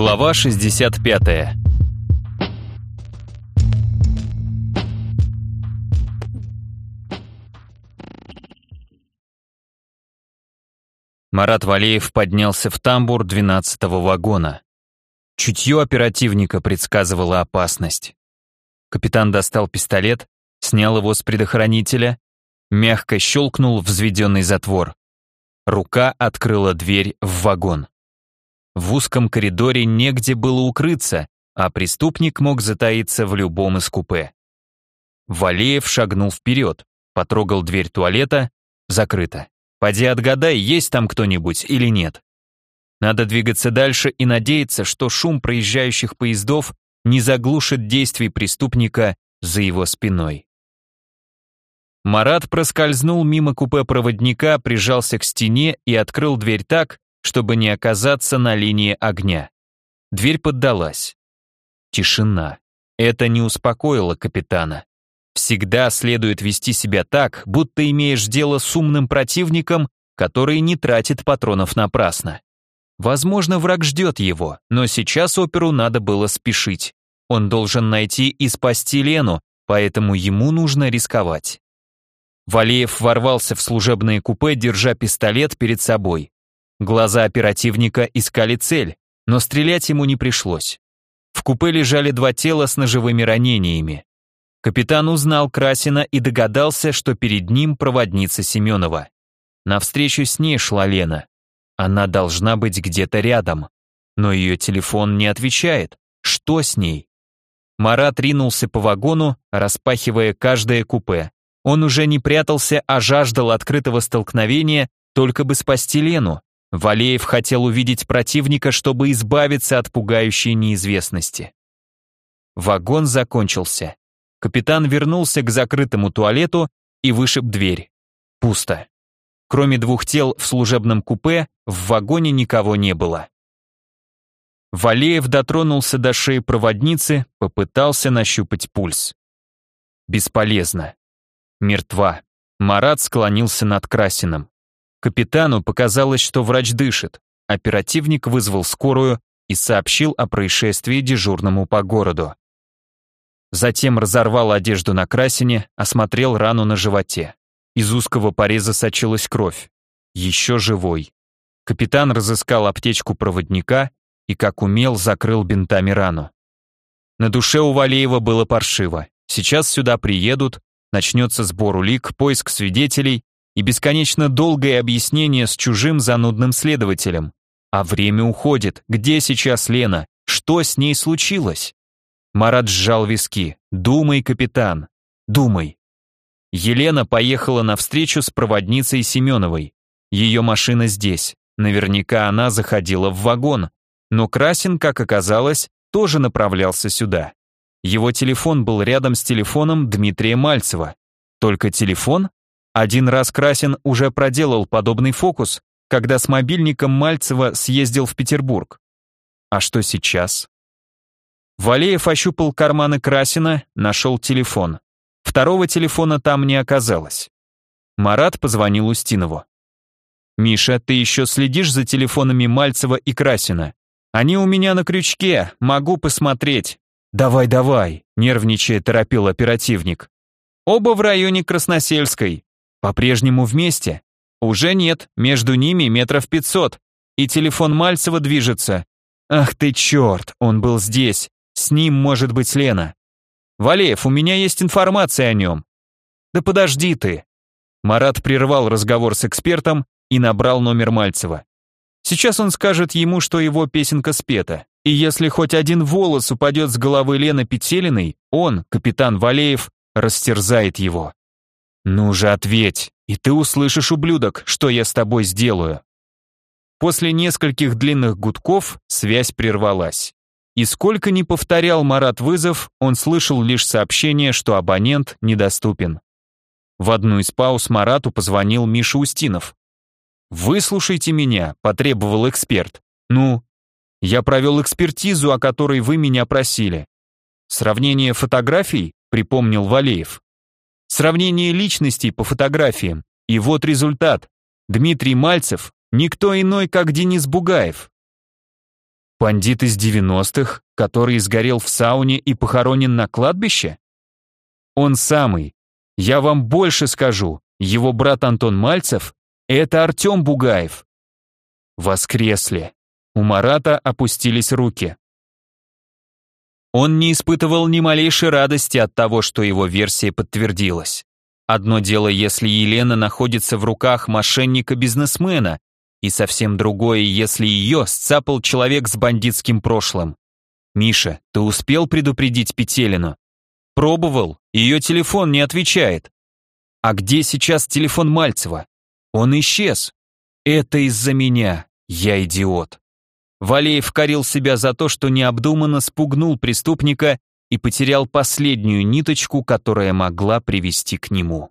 Глава 65 Марат Валеев поднялся в тамбур 12-го вагона. Чутье оперативника предсказывало опасность. Капитан достал пистолет, снял его с предохранителя, мягко щелкнул взведенный затвор. Рука открыла дверь в вагон. В узком коридоре негде было укрыться, а преступник мог затаиться в любом из купе. Валеев шагнул вперед, потрогал дверь туалета, закрыто. Поди отгадай, есть там кто-нибудь или нет. Надо двигаться дальше и надеяться, что шум проезжающих поездов не заглушит действий преступника за его спиной. Марат проскользнул мимо купе проводника, прижался к стене и открыл дверь так, чтобы не оказаться на линии огня. Дверь поддалась. Тишина. Это не успокоило капитана. Всегда следует вести себя так, будто имеешь дело с умным противником, который не тратит патронов напрасно. Возможно, враг ждет его, но сейчас оперу надо было спешить. Он должен найти и спасти Лену, поэтому ему нужно рисковать. Валеев ворвался в служебное купе, держа пистолет перед собой. Глаза оперативника искали цель, но стрелять ему не пришлось. В купе лежали два тела с ножевыми ранениями. Капитан узнал Красина и догадался, что перед ним проводница Семенова. Навстречу с ней шла Лена. Она должна быть где-то рядом. Но ее телефон не отвечает. Что с ней? Марат ринулся по вагону, распахивая каждое купе. Он уже не прятался, а жаждал открытого столкновения, только бы спасти Лену. Валеев хотел увидеть противника, чтобы избавиться от пугающей неизвестности. Вагон закончился. Капитан вернулся к закрытому туалету и вышиб дверь. Пусто. Кроме двух тел в служебном купе, в вагоне никого не было. Валеев дотронулся до шеи проводницы, попытался нащупать пульс. Бесполезно. Мертва. Марат склонился над Красиным. Капитану показалось, что врач дышит. Оперативник вызвал скорую и сообщил о происшествии дежурному по городу. Затем разорвал одежду на Красине, осмотрел рану на животе. Из узкого пореза сочилась кровь. Еще живой. Капитан разыскал аптечку проводника и, как умел, закрыл бинтами рану. На душе у Валеева было паршиво. Сейчас сюда приедут, начнется сбор улик, поиск свидетелей и бесконечно долгое объяснение с чужим занудным следователем. А время уходит. Где сейчас Лена? Что с ней случилось? Марат сжал виски. Думай, капитан. Думай. Елена поехала на встречу с проводницей Семеновой. Ее машина здесь. Наверняка она заходила в вагон. Но Красин, как оказалось, тоже направлялся сюда. Его телефон был рядом с телефоном Дмитрия Мальцева. Только телефон? Один раз Красин уже проделал подобный фокус, когда с мобильником Мальцева съездил в Петербург. А что сейчас? Валеев ощупал карманы Красина, нашел телефон. Второго телефона там не оказалось. Марат позвонил Устинову. «Миша, ты еще следишь за телефонами Мальцева и Красина? Они у меня на крючке, могу посмотреть». «Давай, давай», — нервничая торопил оперативник. «Оба в районе Красносельской. По-прежнему вместе?» «Уже нет, между ними метров пятьсот. И телефон Мальцева движется. Ах ты черт, он был здесь. С ним может быть Лена. «Валеев, у меня есть информация о нем». «Да подожди ты». Марат прервал разговор с экспертом и набрал номер Мальцева. Сейчас он скажет ему, что его песенка спета. И если хоть один волос упадет с головы Лены Петелиной, он, капитан Валеев, растерзает его. «Ну же, ответь, и ты услышишь, ублюдок, что я с тобой сделаю». После нескольких длинных гудков связь прервалась. И сколько ни повторял Марат вызов, он слышал лишь сообщение, что абонент недоступен. В одну из пауз Марату позвонил Миша Устинов. «Выслушайте меня», — потребовал эксперт. «Ну?» «Я провел экспертизу, о которой вы меня просили». «Сравнение фотографий?» — припомнил Валеев. «Сравнение личностей по фотографиям. И вот результат. Дмитрий Мальцев — никто иной, как Денис Бугаев. Бандит из девяностых, который сгорел в сауне и похоронен на кладбище? Он самый. Я вам больше скажу. Его брат Антон Мальцев — это Артем Бугаев. Воскресли. У Марата опустились руки. Он не испытывал ни малейшей радости от того, что его версия подтвердилась. Одно дело, если Елена находится в руках мошенника-бизнесмена, и совсем другое, если ее сцапал человек с бандитским прошлым. «Миша, ты успел предупредить Петелину?» «Пробовал, ее телефон не отвечает». «А где сейчас телефон Мальцева?» «Он исчез». «Это из-за меня, я идиот». Валеев корил себя за то, что необдуманно спугнул преступника и потерял последнюю ниточку, которая могла привести к нему.